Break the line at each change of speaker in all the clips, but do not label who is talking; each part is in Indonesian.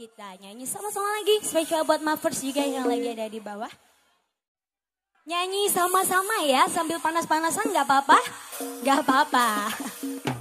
kita nyanyi sama-sama lagi spesial buat Mavers juga yang lagi ada di bawah. Nyanyi sama-sama ya sambil panas-panasan nggak apa-apa? Nggak apa-apa.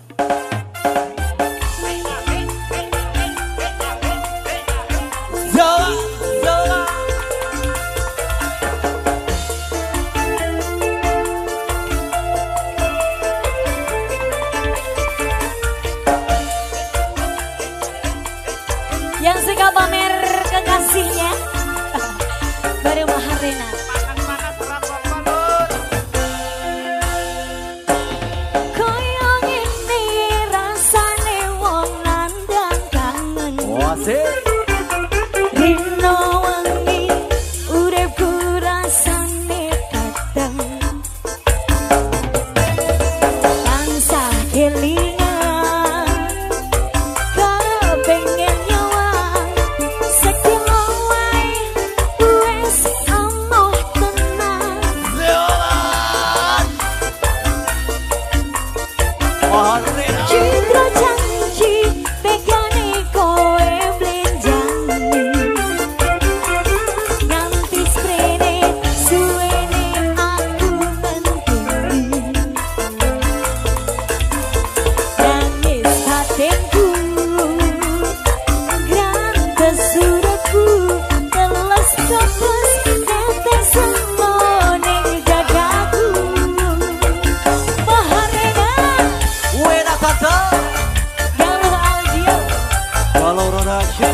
Laura Nakia,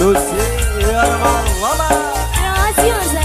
Lucia Marlama. Gracias.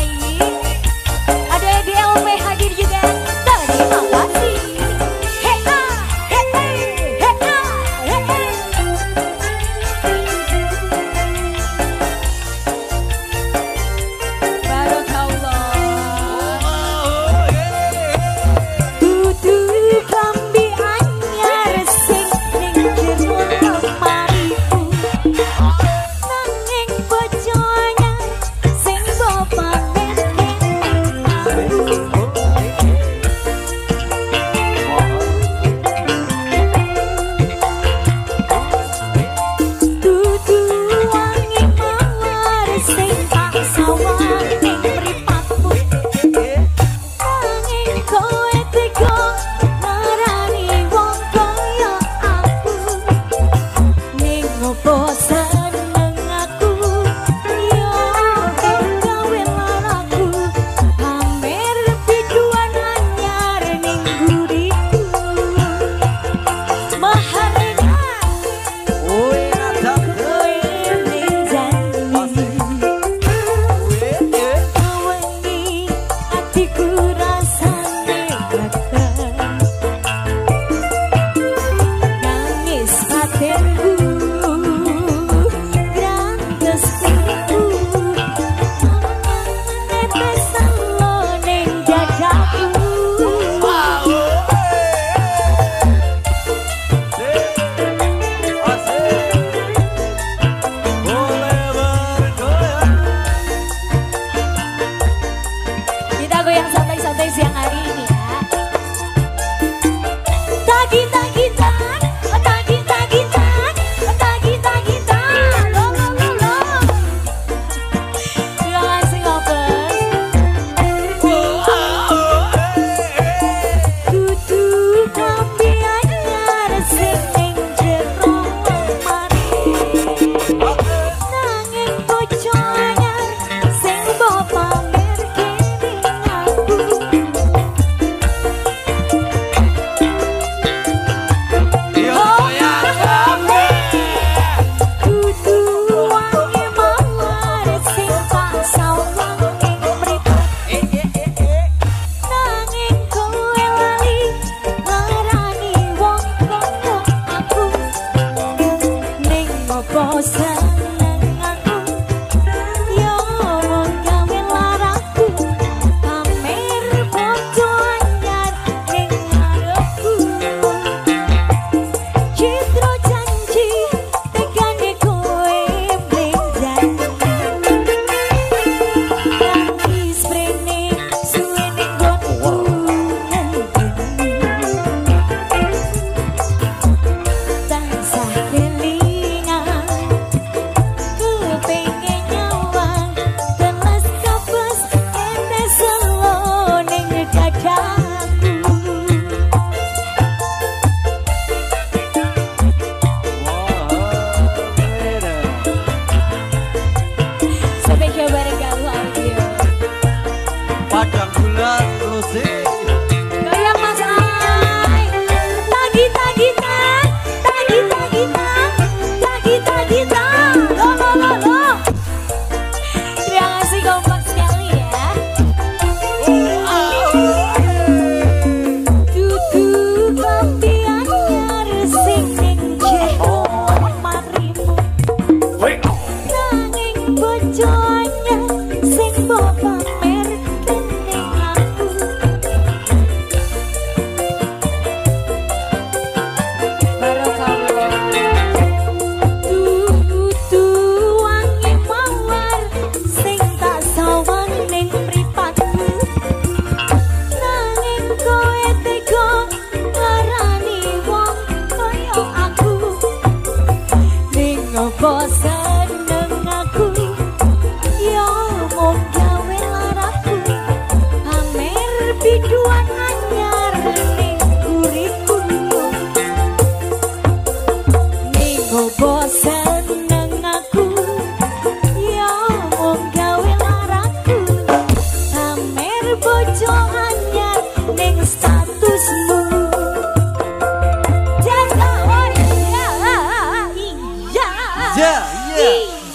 você.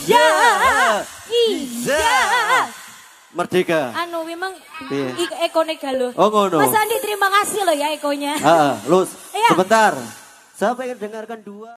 Iya. iya.
Iya. Merdeka.
Anu memang yeah. ekone galuh.
Oh ngono.
Mas Andi terima kasih loh ya ekonya.
Heeh, lu
iya.
sebentar. Saya pengen dengarkan dua